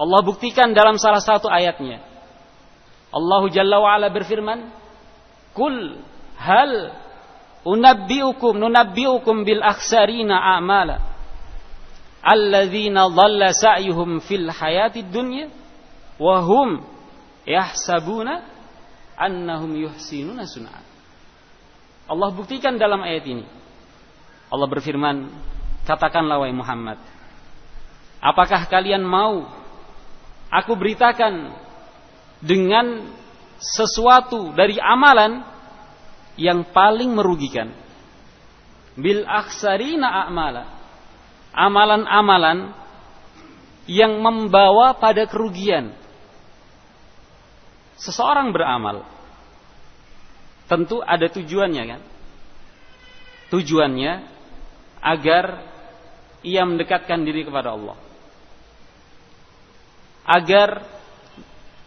Allah buktikan dalam salah satu ayatnya. Allah Jalla wa'ala berfirman, Kul hal unabbiukum nunabbiukum bil akhsarina a'mala alladzina dhalla sa'yuhum fil hayatid dunya wa hum yahsabuna annahum yuhsinuna sun'a. Allah buktikan dalam ayat ini. Allah berfirman, katakanlah wahai Muhammad, apakah kalian mau aku beritakan dengan sesuatu dari amalan yang paling merugikan. Bil aksarina a'mala. Amalan-amalan yang membawa pada kerugian. Seseorang beramal. Tentu ada tujuannya kan. Tujuannya agar ia mendekatkan diri kepada Allah agar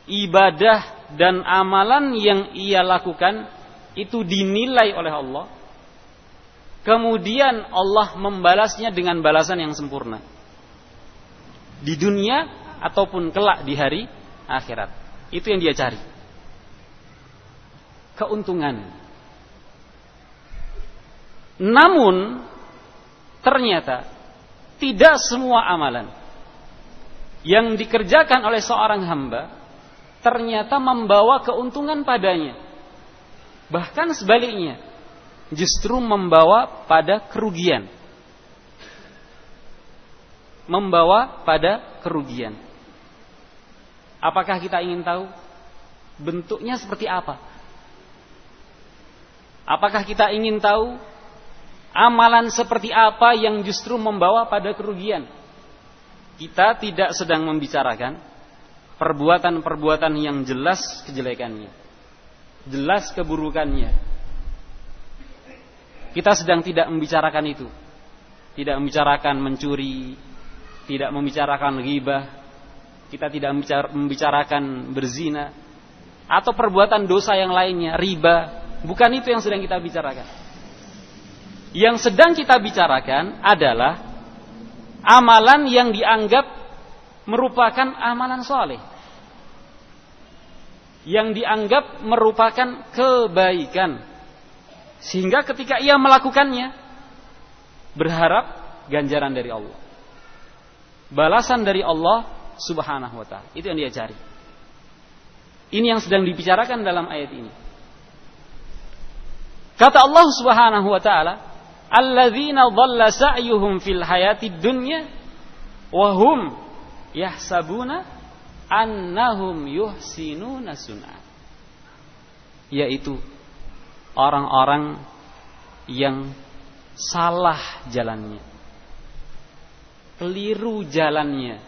ibadah dan amalan yang ia lakukan itu dinilai oleh Allah. Kemudian Allah membalasnya dengan balasan yang sempurna. Di dunia ataupun kelak di hari akhirat. Itu yang dia cari. Keuntungan. Namun ternyata tidak semua amalan yang dikerjakan oleh seorang hamba ternyata membawa keuntungan padanya. Bahkan sebaliknya, justru membawa pada kerugian. Membawa pada kerugian. Apakah kita ingin tahu bentuknya seperti apa? Apakah kita ingin tahu amalan seperti apa yang justru membawa pada kerugian? Kita tidak sedang membicarakan perbuatan-perbuatan yang jelas kejelekannya, jelas keburukannya. Kita sedang tidak membicarakan itu. Tidak membicarakan mencuri, tidak membicarakan ghibah, kita tidak membicarakan berzina atau perbuatan dosa yang lainnya, riba. Bukan itu yang sedang kita bicarakan. Yang sedang kita bicarakan adalah amalan yang dianggap merupakan amalan soleh. Yang dianggap merupakan kebaikan. Sehingga ketika ia melakukannya, berharap ganjaran dari Allah. Balasan dari Allah subhanahu wa ta'ala. Itu yang dia cari. Ini yang sedang dibicarakan dalam ayat ini. Kata Allah subhanahu wa ta'ala, alladzina dhalla sa'yuhum fil hayatid dunya wa hum yahsabuna annahum yuhsinuna sun'a yaitu orang-orang yang salah jalannya. Keliru jalannya.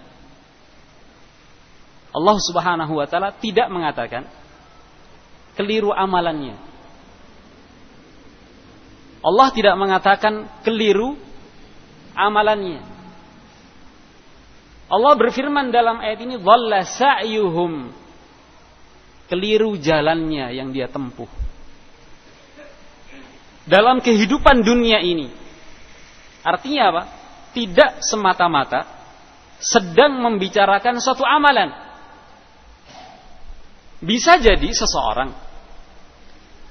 Allah Subhanahu wa taala tidak mengatakan keliru amalannya Allah tidak mengatakan keliru amalannya. Allah berfirman dalam ayat ini, "Dhalla sa'yuhum." Keliru jalannya yang dia tempuh. Dalam kehidupan dunia ini. Artinya apa? Tidak semata-mata sedang membicarakan suatu amalan. Bisa jadi seseorang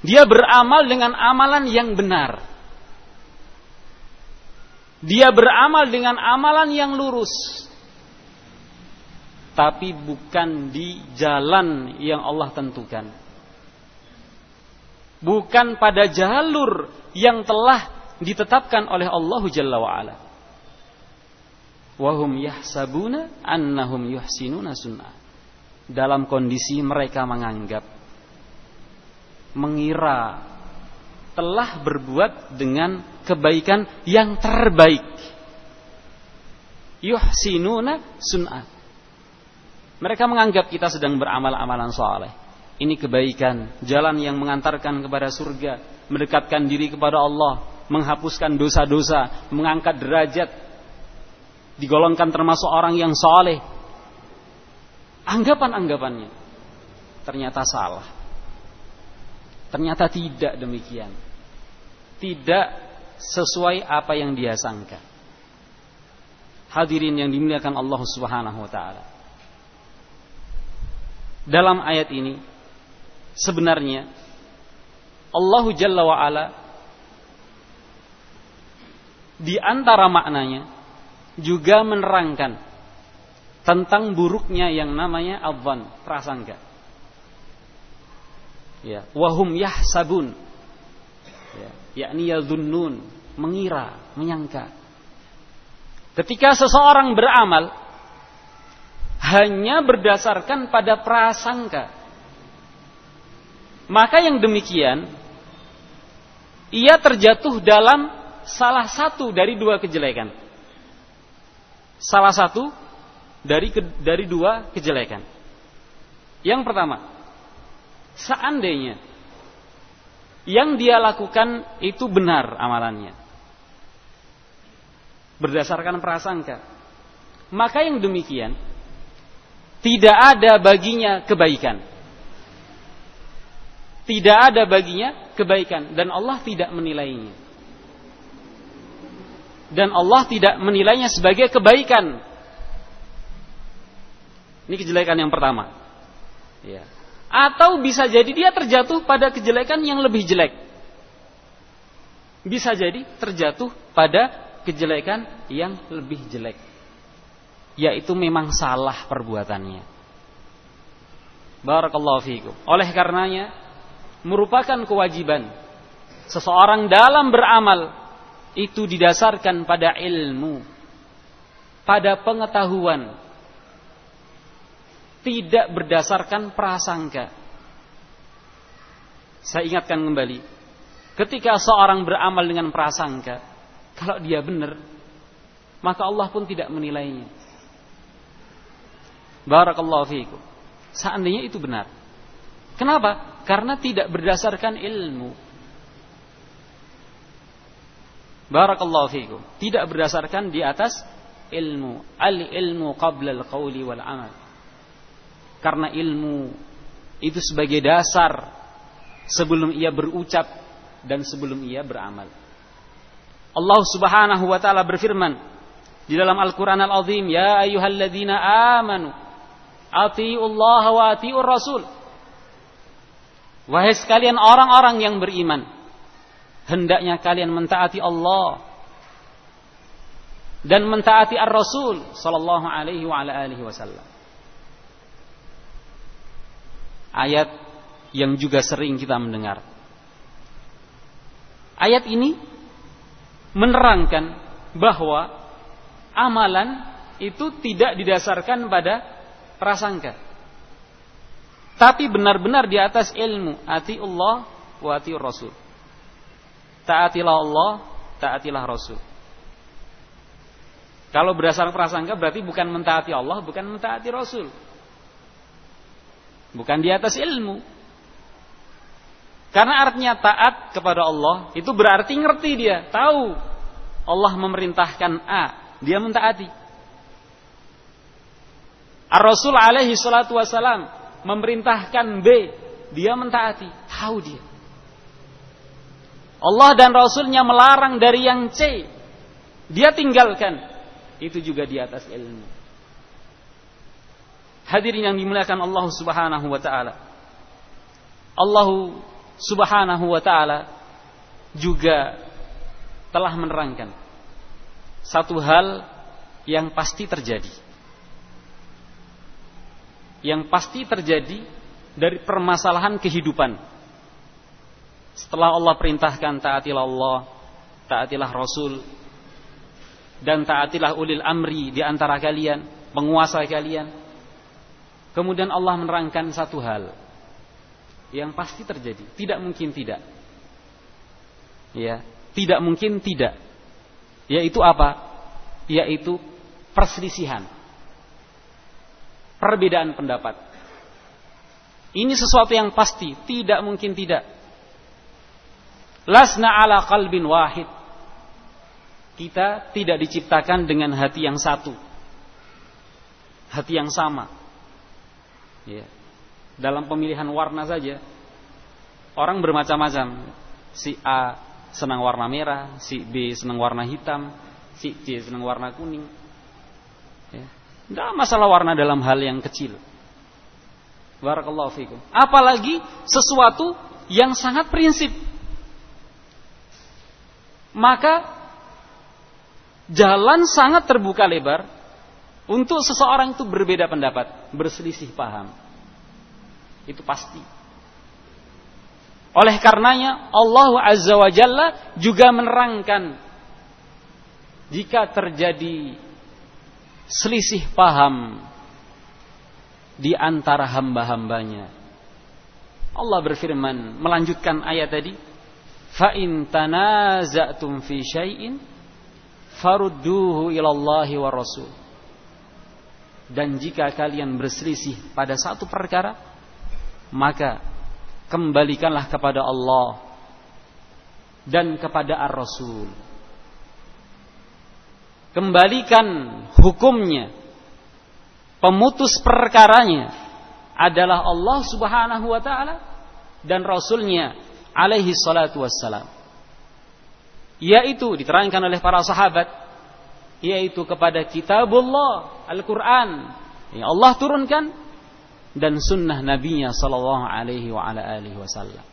dia beramal dengan amalan yang benar. Dia beramal dengan amalan yang lurus. Tapi bukan di jalan yang Allah tentukan. Bukan pada jalur yang telah ditetapkan oleh Allah Jalla wa'ala. Wahum yahsabuna annahum yuhsinuna sunnah. Dalam kondisi mereka menganggap mengira telah berbuat dengan kebaikan yang terbaik. Yuhsinuna sun'at. Mereka menganggap kita sedang beramal amalan soleh. Ini kebaikan, jalan yang mengantarkan kepada surga, mendekatkan diri kepada Allah, menghapuskan dosa-dosa, mengangkat derajat, digolongkan termasuk orang yang soleh. Anggapan-anggapannya ternyata salah. Ternyata tidak demikian. Tidak sesuai apa yang dia sangka. Hadirin yang dimuliakan Allah Subhanahu wa taala. dalam ayat ini sebenarnya Allahu Jalla wa ala di antara maknanya juga menerangkan tentang buruknya yang namanya adhan, prasangka. Ya, wahum yahsabun. Ya, yakni yadhunnun, mengira, menyangka. Ketika seseorang beramal hanya berdasarkan pada prasangka, maka yang demikian ia terjatuh dalam salah satu dari dua kejelekan. Salah satu dari dari dua kejelekan. Yang pertama, seandainya yang dia lakukan itu benar amalannya. Berdasarkan prasangka. Maka yang demikian tidak ada baginya kebaikan. Tidak ada baginya kebaikan dan Allah tidak menilainya. Dan Allah tidak menilainya sebagai kebaikan. Ini kejelekan yang pertama. Ya. Atau bisa jadi dia terjatuh pada kejelekan yang lebih jelek. Bisa jadi terjatuh pada kejelekan yang lebih jelek. Yaitu memang salah perbuatannya. Barakallahu fiikum. Oleh karenanya merupakan kewajiban seseorang dalam beramal itu didasarkan pada ilmu, pada pengetahuan, tidak berdasarkan prasangka. Saya ingatkan kembali, ketika seorang beramal dengan prasangka, kalau dia benar, maka Allah pun tidak menilainya. Barakallahu fiikum. Seandainya itu benar. Kenapa? Karena tidak berdasarkan ilmu. Barakallahu fiikum. Tidak berdasarkan di atas ilmu. Al ilmu qabla al qawli wal amal karena ilmu itu sebagai dasar sebelum ia berucap dan sebelum ia beramal. Allah Subhanahu wa taala berfirman di dalam Al-Qur'an Al-Azim, "Ya ayyuhalladzina amanu Allah wa atiiur rasul." Wahai sekalian orang-orang yang beriman, hendaknya kalian mentaati Allah dan mentaati Ar-Rasul sallallahu alaihi wa ala alihi wasallam ayat yang juga sering kita mendengar. Ayat ini menerangkan bahwa amalan itu tidak didasarkan pada prasangka. Tapi benar-benar di atas ilmu. Ati Allah wa ati Rasul. Taatilah Allah, taatilah Rasul. Kalau berdasarkan prasangka berarti bukan mentaati Allah, bukan mentaati Rasul bukan di atas ilmu. Karena artinya taat kepada Allah itu berarti ngerti dia, tahu Allah memerintahkan A, dia mentaati. Ar-Rasul alaihi salatu wasalam memerintahkan B, dia mentaati, tahu dia. Allah dan Rasulnya melarang dari yang C, dia tinggalkan. Itu juga di atas ilmu. Hadirin yang dimuliakan Allah Subhanahu wa taala. Allah Subhanahu wa taala juga telah menerangkan satu hal yang pasti terjadi. Yang pasti terjadi dari permasalahan kehidupan. Setelah Allah perintahkan taatilah Allah, taatilah Rasul, dan taatilah ulil amri di antara kalian, penguasa kalian, Kemudian Allah menerangkan satu hal yang pasti terjadi, tidak mungkin tidak. Ya, tidak mungkin tidak. Yaitu apa? Yaitu perselisihan. Perbedaan pendapat. Ini sesuatu yang pasti, tidak mungkin tidak. Lasna ala qalbin wahid. Kita tidak diciptakan dengan hati yang satu. Hati yang sama Ya. Dalam pemilihan warna saja orang bermacam-macam. Si A senang warna merah, si B senang warna hitam, si C senang warna kuning. Ya. Tidak masalah warna dalam hal yang kecil. Barakallahu fikum. Apalagi sesuatu yang sangat prinsip. Maka jalan sangat terbuka lebar untuk seseorang itu berbeda pendapat, berselisih paham. Itu pasti. Oleh karenanya Allah Azza wa Jalla juga menerangkan jika terjadi selisih paham di antara hamba-hambanya. Allah berfirman melanjutkan ayat tadi, "Fa in tanaza'tum fi syai'in farudduhu ila Allah wa Rasul." Dan jika kalian berselisih pada satu perkara, maka kembalikanlah kepada Allah dan kepada Ar-Rasul. Kembalikan hukumnya pemutus perkaranya adalah Allah Subhanahu wa taala dan rasulnya alaihi salatu wassalam. Yaitu diterangkan oleh para sahabat yaitu kepada kitabullah Al-Qur'an yang Allah turunkan dan sunnah nabinya sallallahu alaihi wa ala alihi wasallam.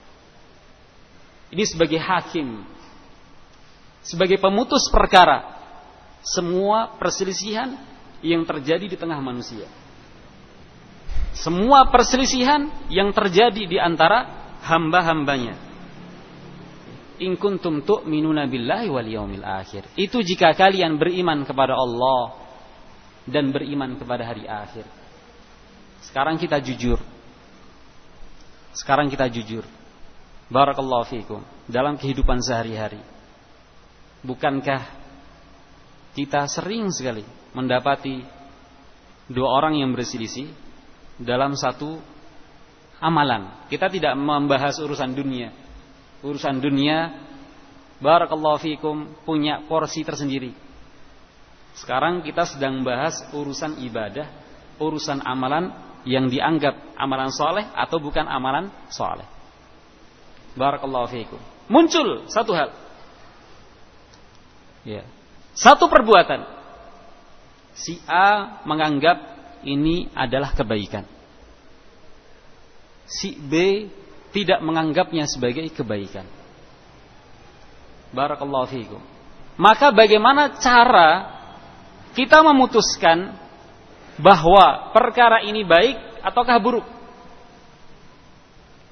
Ini sebagai hakim sebagai pemutus perkara semua perselisihan yang terjadi di tengah manusia. Semua perselisihan yang terjadi di antara hamba-hambanya. In kuntum tu'minuna billahi wal yaumil akhir. Itu jika kalian beriman kepada Allah dan beriman kepada hari akhir. Sekarang kita jujur. Sekarang kita jujur. Barakallahu fiikum. Dalam kehidupan sehari-hari. Bukankah kita sering sekali mendapati dua orang yang berselisih dalam satu amalan. Kita tidak membahas urusan dunia. Urusan dunia barakallahu fikum punya porsi tersendiri. Sekarang kita sedang membahas urusan ibadah, urusan amalan yang dianggap amalan soleh atau bukan amalan soleh. Barakallahu fikum. Muncul satu hal. Ya. Satu perbuatan si A menganggap ini adalah kebaikan. Si B tidak menganggapnya sebagai kebaikan. Barakallahu fiikum. Maka bagaimana cara kita memutuskan bahwa perkara ini baik ataukah buruk?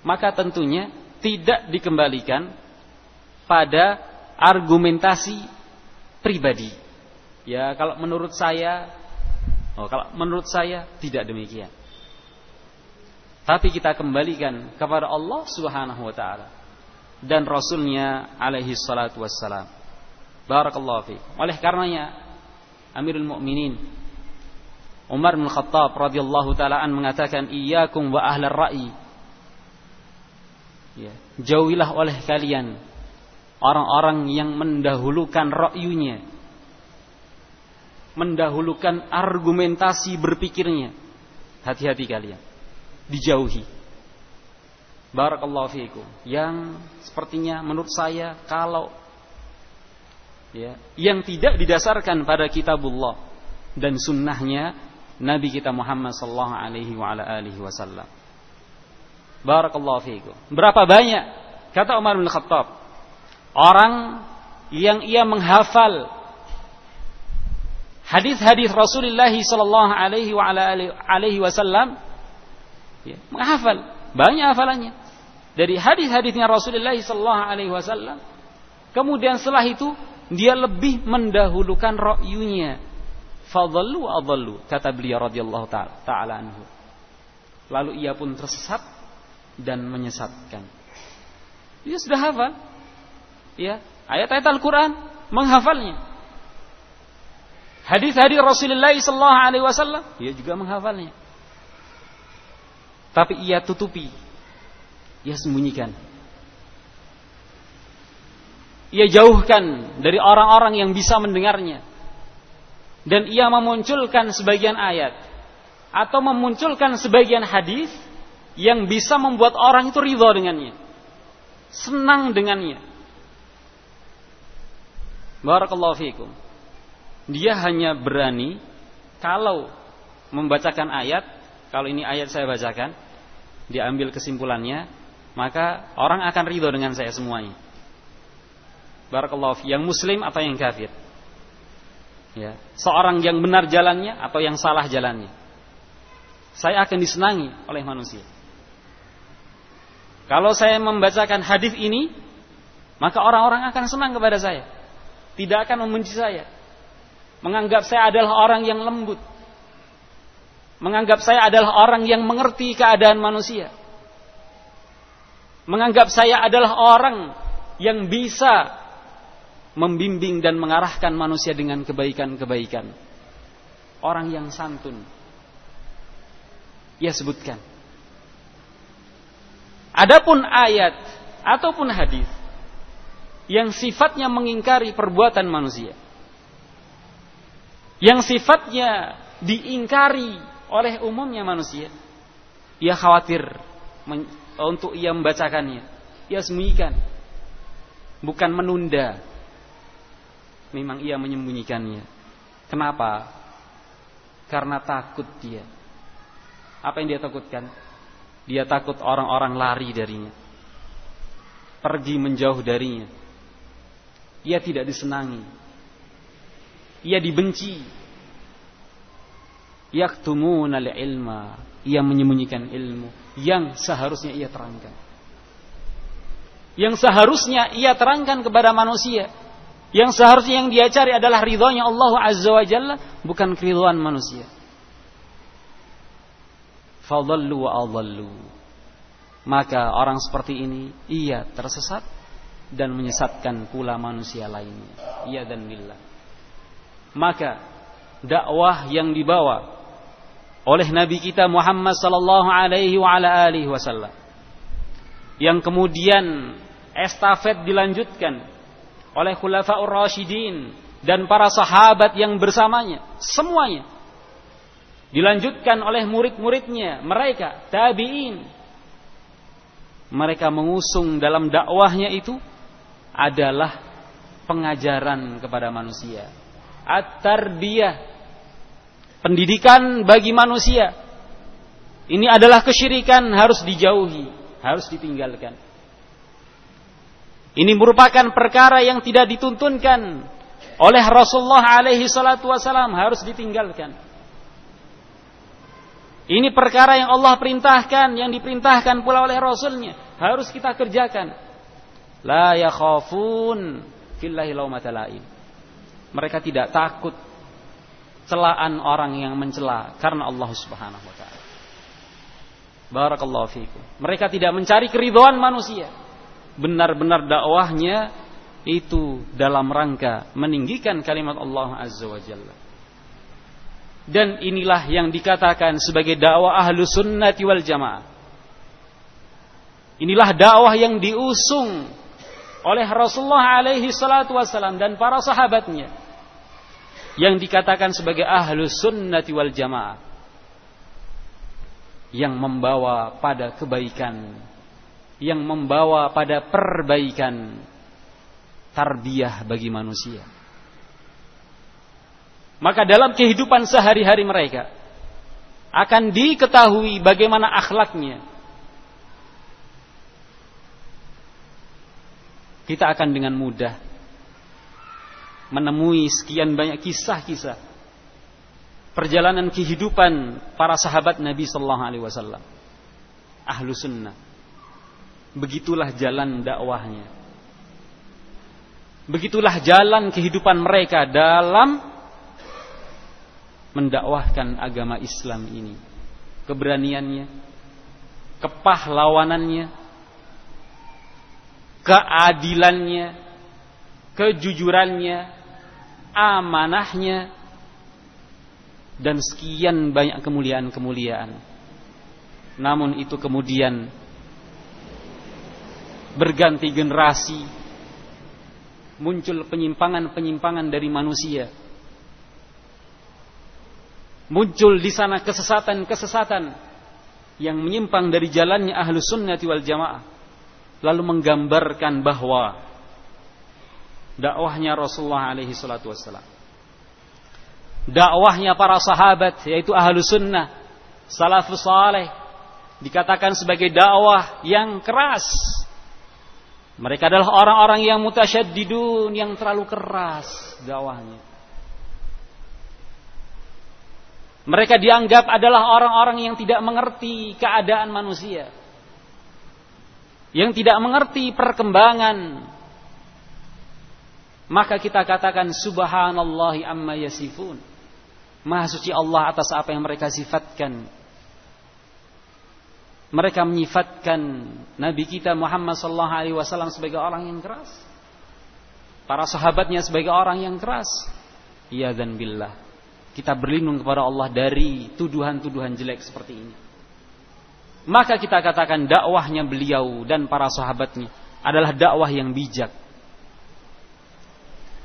Maka tentunya tidak dikembalikan pada argumentasi pribadi Ya, kalau menurut saya oh, kalau menurut saya tidak demikian. Tapi kita kembalikan kepada Allah Subhanahu wa taala dan rasulnya alaihi salatu wassalam. Barakallahu fi. Oleh karenanya Amirul Mukminin Umar bin Khattab radhiyallahu taala an mengatakan iyyakum wa ahlar ra'i. Ya, jauhilah oleh kalian orang-orang yang mendahulukan ra'yunya mendahulukan argumentasi berpikirnya. Hati-hati kalian. Dijauhi. Barakallahu fiikum. Yang sepertinya menurut saya kalau ya, yang tidak didasarkan pada kitabullah dan sunnahnya Nabi kita Muhammad sallallahu alaihi wa ala alihi wasallam. Barakallahu fiikum. Berapa banyak kata Umar bin Khattab orang yang ia menghafal hadis-hadis Rasulullah sallallahu alaihi wa alaihi wasallam ya, menghafal. Banyak hafalannya. Dari hadis-hadisnya Rasulullah sallallahu alaihi wasallam kemudian setelah itu dia lebih mendahulukan ra'yunya. Fadhallu adhallu kata beliau radhiyallahu taala anhu. Lalu ia pun tersesat dan menyesatkan. Dia sudah hafal. Ya ayat-ayat Al-Qur'an menghafalnya. Hadis-hadis Rasulullah sallallahu alaihi wasallam, ia juga menghafalnya. Tapi ia tutupi. Ia sembunyikan. Ia jauhkan dari orang-orang yang bisa mendengarnya. Dan ia memunculkan sebagian ayat atau memunculkan sebagian hadis yang bisa membuat orang itu ridho dengannya. Senang dengannya. Barakallahu fiikum dia hanya berani kalau membacakan ayat, kalau ini ayat saya bacakan, diambil kesimpulannya, maka orang akan ridho dengan saya semuanya. Barakallahu yang muslim atau yang kafir. Ya, seorang yang benar jalannya atau yang salah jalannya. Saya akan disenangi oleh manusia. Kalau saya membacakan hadis ini, maka orang-orang akan senang kepada saya. Tidak akan membenci saya. Menganggap saya adalah orang yang lembut. Menganggap saya adalah orang yang mengerti keadaan manusia. Menganggap saya adalah orang yang bisa membimbing dan mengarahkan manusia dengan kebaikan-kebaikan. Orang yang santun. Ia sebutkan. Adapun ayat ataupun hadis yang sifatnya mengingkari perbuatan manusia. Yang sifatnya diingkari oleh umumnya manusia. Ia khawatir untuk ia membacakannya. Ia sembunyikan. Bukan menunda memang ia menyembunyikannya. Kenapa? Karena takut dia. Apa yang dia takutkan? Dia takut orang-orang lari darinya. Pergi menjauh darinya. Ia tidak disenangi. Ia dibenci. Yaktumuna ilma. Ia menyembunyikan ilmu yang seharusnya ia terangkan. Yang seharusnya ia terangkan kepada manusia yang seharusnya yang dia cari adalah ridhonya Allah Azza wa Jalla, bukan keridhaan manusia. Fadallu wa adallu. Maka orang seperti ini ia tersesat dan menyesatkan pula manusia lainnya. Iya dan billah. Maka dakwah yang dibawa oleh Nabi kita Muhammad sallallahu alaihi wasallam. Yang kemudian estafet dilanjutkan oleh khulafaur rasyidin dan para sahabat yang bersamanya semuanya. Dilanjutkan oleh murid-muridnya mereka tabi'in. Mereka mengusung dalam dakwahnya itu adalah pengajaran kepada manusia. At-tarbiyah pendidikan bagi manusia ini adalah kesyirikan harus dijauhi harus ditinggalkan ini merupakan perkara yang tidak dituntunkan oleh Rasulullah alaihi salatu wasalam harus ditinggalkan. Ini perkara yang Allah perintahkan, yang diperintahkan pula oleh Rasulnya. Harus kita kerjakan. La yakhafun fillahi laumatalain. Mereka tidak takut celaan orang yang mencela karena Allah Subhanahu wa taala. Barakallahu fiikum. Mereka tidak mencari keridhaan manusia benar-benar dakwahnya itu dalam rangka meninggikan kalimat Allah Azza wa Jalla. Dan inilah yang dikatakan sebagai dakwah ahlu sunnati wal jamaah. Inilah dakwah yang diusung oleh Rasulullah alaihi salatu wassalam dan para sahabatnya. Yang dikatakan sebagai ahlu sunnati wal jamaah. Yang membawa pada kebaikan yang membawa pada perbaikan tarbiyah bagi manusia. Maka dalam kehidupan sehari-hari mereka akan diketahui bagaimana akhlaknya. Kita akan dengan mudah menemui sekian banyak kisah-kisah perjalanan kehidupan para sahabat Nabi Sallallahu Alaihi Wasallam, ahlu sunnah Begitulah jalan dakwahnya. Begitulah jalan kehidupan mereka dalam mendakwahkan agama Islam ini. Keberaniannya, kepahlawanannya, keadilannya, kejujurannya, amanahnya, dan sekian banyak kemuliaan-kemuliaan. Namun itu kemudian berganti generasi muncul penyimpangan-penyimpangan dari manusia muncul di sana kesesatan-kesesatan yang menyimpang dari jalannya ahlu sunnati wal jamaah lalu menggambarkan bahwa dakwahnya Rasulullah alaihi salatu wassalam dakwahnya para sahabat yaitu ahlu sunnah salafus saleh dikatakan sebagai dakwah yang keras. Mereka adalah orang-orang yang mutasyaddidun, yang terlalu keras dakwahnya. Mereka dianggap adalah orang-orang yang tidak mengerti keadaan manusia. Yang tidak mengerti perkembangan. Maka kita katakan subhanallahi amma yasifun. Maha suci Allah atas apa yang mereka sifatkan. Mereka menyifatkan Nabi kita Muhammad sallallahu alaihi wasallam sebagai orang yang keras. Para sahabatnya sebagai orang yang keras. Ya dan billah kita berlindung kepada Allah dari tuduhan-tuduhan jelek seperti ini. Maka kita katakan dakwahnya beliau dan para sahabatnya adalah dakwah yang bijak.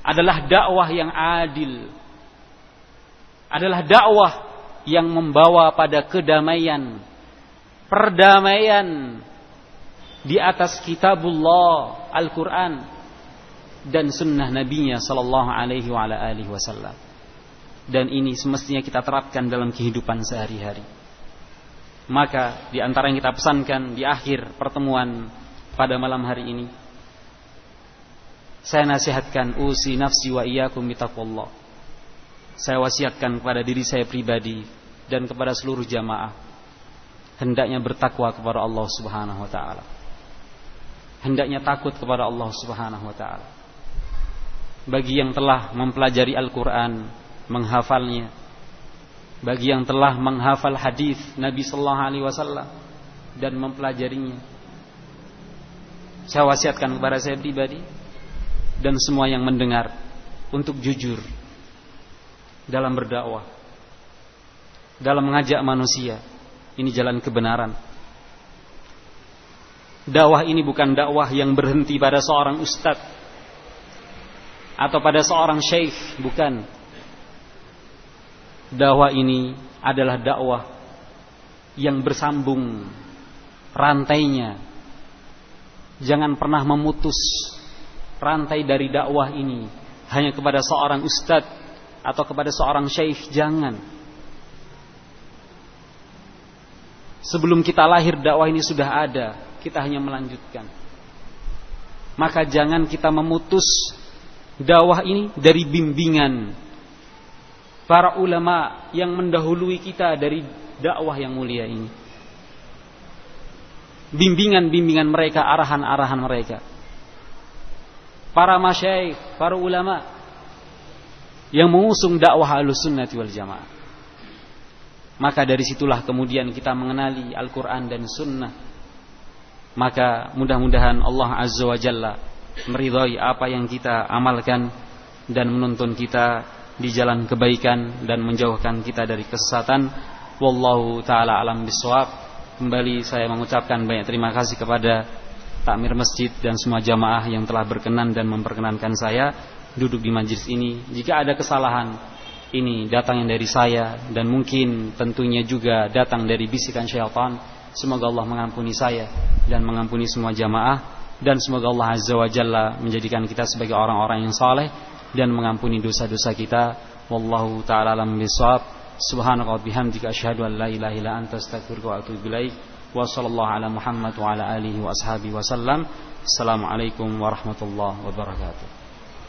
Adalah dakwah yang adil. Adalah dakwah yang membawa pada kedamaian, perdamaian di atas kitabullah Al-Quran dan sunnah nabinya sallallahu alaihi wa ala alihi wasallam dan ini semestinya kita terapkan dalam kehidupan sehari-hari. Maka di antara yang kita pesankan di akhir pertemuan pada malam hari ini saya nasihatkan usi nafsi wa iyyakum bitaqwallah. Saya wasiatkan kepada diri saya pribadi dan kepada seluruh jamaah hendaknya bertakwa kepada Allah Subhanahu wa taala. Hendaknya takut kepada Allah Subhanahu wa taala. Bagi yang telah mempelajari Al-Qur'an menghafalnya. Bagi yang telah menghafal hadis Nabi Sallallahu Alaihi Wasallam dan mempelajarinya, saya wasiatkan kepada saya pribadi dan semua yang mendengar untuk jujur dalam berdakwah, dalam mengajak manusia. Ini jalan kebenaran. Dakwah ini bukan dakwah yang berhenti pada seorang ustadz atau pada seorang syekh, bukan dakwah ini adalah dakwah yang bersambung rantainya. Jangan pernah memutus rantai dari dakwah ini hanya kepada seorang ustadz atau kepada seorang syekh, jangan. Sebelum kita lahir dakwah ini sudah ada, kita hanya melanjutkan. Maka jangan kita memutus dakwah ini dari bimbingan para ulama yang mendahului kita dari dakwah yang mulia ini. Bimbingan-bimbingan mereka, arahan-arahan mereka. Para masyaikh, para ulama yang mengusung dakwah Ahlussunnati wal Jamaah. Maka dari situlah kemudian kita mengenali Al-Qur'an dan sunnah. Maka mudah-mudahan Allah Azza wa Jalla meridhai apa yang kita amalkan dan menuntun kita di jalan kebaikan dan menjauhkan kita dari kesesatan. Wallahu taala alam biswab. Kembali saya mengucapkan banyak terima kasih kepada takmir masjid dan semua jamaah yang telah berkenan dan memperkenankan saya duduk di majlis ini. Jika ada kesalahan ini datang yang dari saya dan mungkin tentunya juga datang dari bisikan syaitan. Semoga Allah mengampuni saya dan mengampuni semua jamaah dan semoga Allah Azza wa Jalla menjadikan kita sebagai orang-orang yang saleh dan mengampuni dosa-dosa kita. Wallahu taala alam bisawab. Subhanaka wa bihamdika asyhadu an la ilaha illa anta astaghfiruka wa atubu ilaik. Wa sallallahu ala Muhammad wa ala alihi wa ashabihi wasallam. Assalamualaikum warahmatullahi wabarakatuh.